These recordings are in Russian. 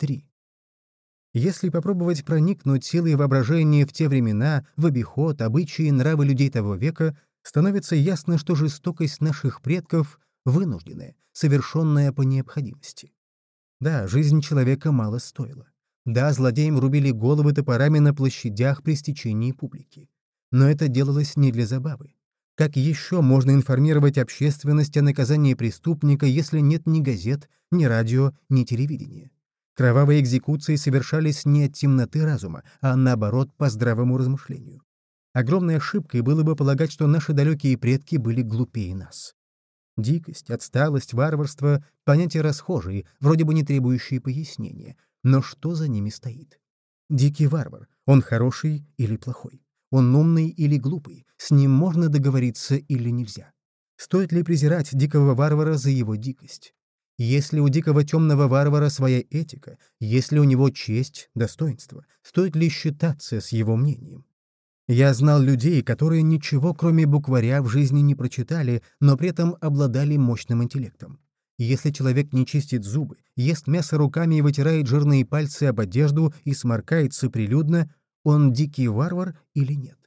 3. Если попробовать проникнуть силой воображения в те времена, в обиход, обычаи и нравы людей того века, становится ясно, что жестокость наших предков — вынужденная, совершенная по необходимости. Да, жизнь человека мало стоила. Да, злодеям рубили головы топорами на площадях при стечении публики. Но это делалось не для забавы. Как еще можно информировать общественность о наказании преступника, если нет ни газет, ни радио, ни телевидения? Кровавые экзекуции совершались не от темноты разума, а наоборот, по здравому размышлению. Огромной ошибкой было бы полагать, что наши далекие предки были глупее нас. Дикость, отсталость, варварство — понятия расхожие, вроде бы не требующие пояснения. Но что за ними стоит? Дикий варвар. Он хороший или плохой? Он умный или глупый? С ним можно договориться или нельзя? Стоит ли презирать дикого варвара за его дикость? Есть ли у дикого темного варвара своя этика? Есть ли у него честь, достоинство? Стоит ли считаться с его мнением? Я знал людей, которые ничего, кроме букваря, в жизни не прочитали, но при этом обладали мощным интеллектом. Если человек не чистит зубы, ест мясо руками и вытирает жирные пальцы об одежду и сморкается прилюдно, он дикий варвар или нет?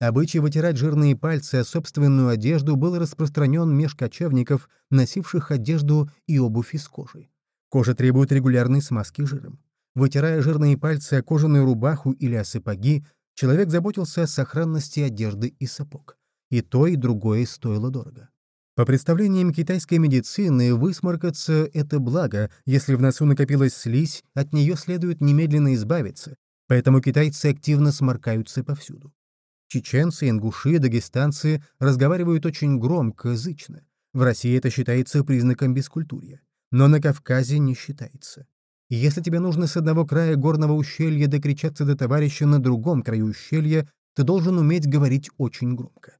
Обычай вытирать жирные пальцы о собственную одежду был распространен меж кочевников, носивших одежду и обувь из кожи. Кожа требует регулярной смазки жиром. Вытирая жирные пальцы о кожаную рубаху или о сапоги, Человек заботился о сохранности одежды и сапог. И то, и другое стоило дорого. По представлениям китайской медицины, высморкаться — это благо, если в носу накопилась слизь, от нее следует немедленно избавиться, поэтому китайцы активно сморкаются повсюду. Чеченцы, ингуши, дагестанцы разговаривают очень громко, зычно. В России это считается признаком бескультурья. Но на Кавказе не считается. Если тебе нужно с одного края горного ущелья докричаться до товарища на другом краю ущелья, ты должен уметь говорить очень громко.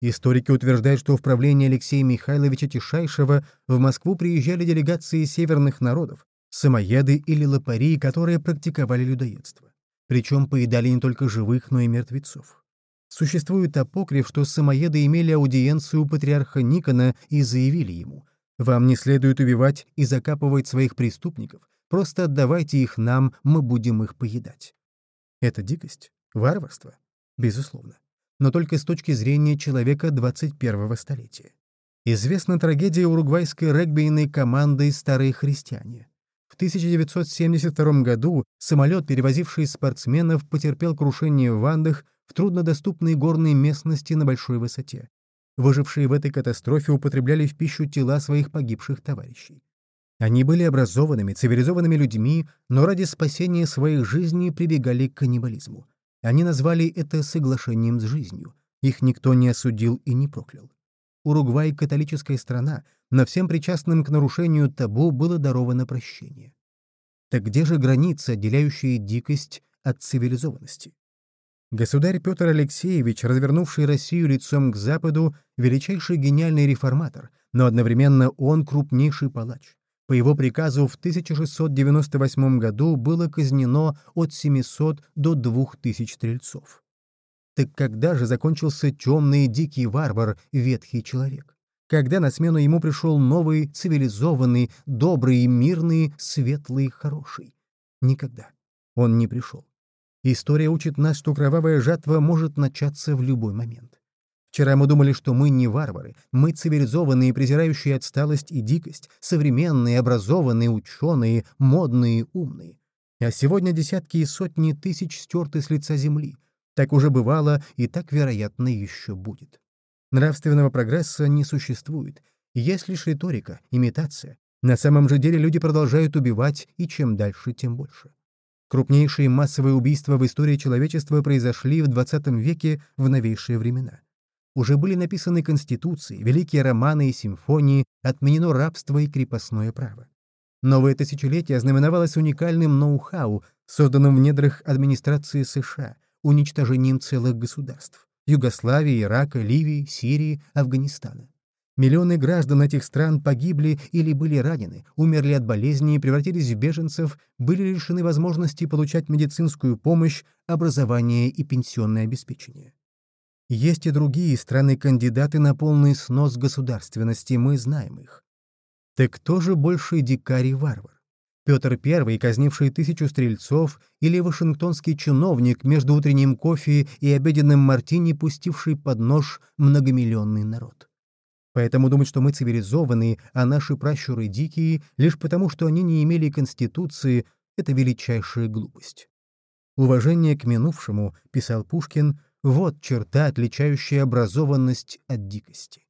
Историки утверждают, что в правлении Алексея Михайловича Тишайшего в Москву приезжали делегации северных народов, самоеды или лопари, которые практиковали людоедство. Причем поедали не только живых, но и мертвецов. Существует апокриф, что самоеды имели аудиенцию у патриарха Никона и заявили ему, «Вам не следует убивать и закапывать своих преступников, Просто отдавайте их нам, мы будем их поедать. Это дикость? Варварство? Безусловно. Но только с точки зрения человека 21-го столетия. Известна трагедия уругвайской регбийной команды «Старые христиане». В 1972 году самолет, перевозивший спортсменов, потерпел крушение в Андах в труднодоступной горной местности на большой высоте. Выжившие в этой катастрофе употребляли в пищу тела своих погибших товарищей. Они были образованными, цивилизованными людьми, но ради спасения своих жизней прибегали к каннибализму. Они назвали это соглашением с жизнью. Их никто не осудил и не проклял. Уругвай — католическая страна, но всем причастным к нарушению табу было даровано прощение. Так где же граница, отделяющая дикость от цивилизованности? Государь Петр Алексеевич, развернувший Россию лицом к Западу, величайший гениальный реформатор, но одновременно он крупнейший палач. По его приказу в 1698 году было казнено от 700 до 2000 стрельцов. Так когда же закончился темный дикий варвар, ветхий человек? Когда на смену ему пришел новый, цивилизованный, добрый, мирный, светлый, хороший? Никогда. Он не пришел. История учит нас, что кровавая жатва может начаться в любой момент. Вчера мы думали, что мы не варвары, мы цивилизованные, презирающие отсталость и дикость, современные, образованные, ученые, модные, умные. А сегодня десятки и сотни тысяч стерты с лица земли. Так уже бывало и так, вероятно, еще будет. Нравственного прогресса не существует. Есть лишь риторика, имитация. На самом же деле люди продолжают убивать, и чем дальше, тем больше. Крупнейшие массовые убийства в истории человечества произошли в XX веке в новейшие времена. Уже были написаны конституции, великие романы и симфонии, отменено рабство и крепостное право. Новое тысячелетие ознаменовалось уникальным ноу-хау, созданным в недрах администрации США, уничтожением целых государств — Югославии, Ирака, Ливии, Сирии, Афганистана. Миллионы граждан этих стран погибли или были ранены, умерли от болезней, превратились в беженцев, были лишены возможности получать медицинскую помощь, образование и пенсионное обеспечение. Есть и другие страны-кандидаты на полный снос государственности, мы знаем их. Так кто же больше дикарь и варвар? Петр I, казнивший тысячу стрельцов, или вашингтонский чиновник между утренним кофе и обеденным мартини, пустивший под нож многомиллионный народ. Поэтому думать, что мы цивилизованные, а наши пращуры дикие, лишь потому, что они не имели конституции, — это величайшая глупость. Уважение к минувшему, писал Пушкин, вот черта, отличающая образованность от дикости.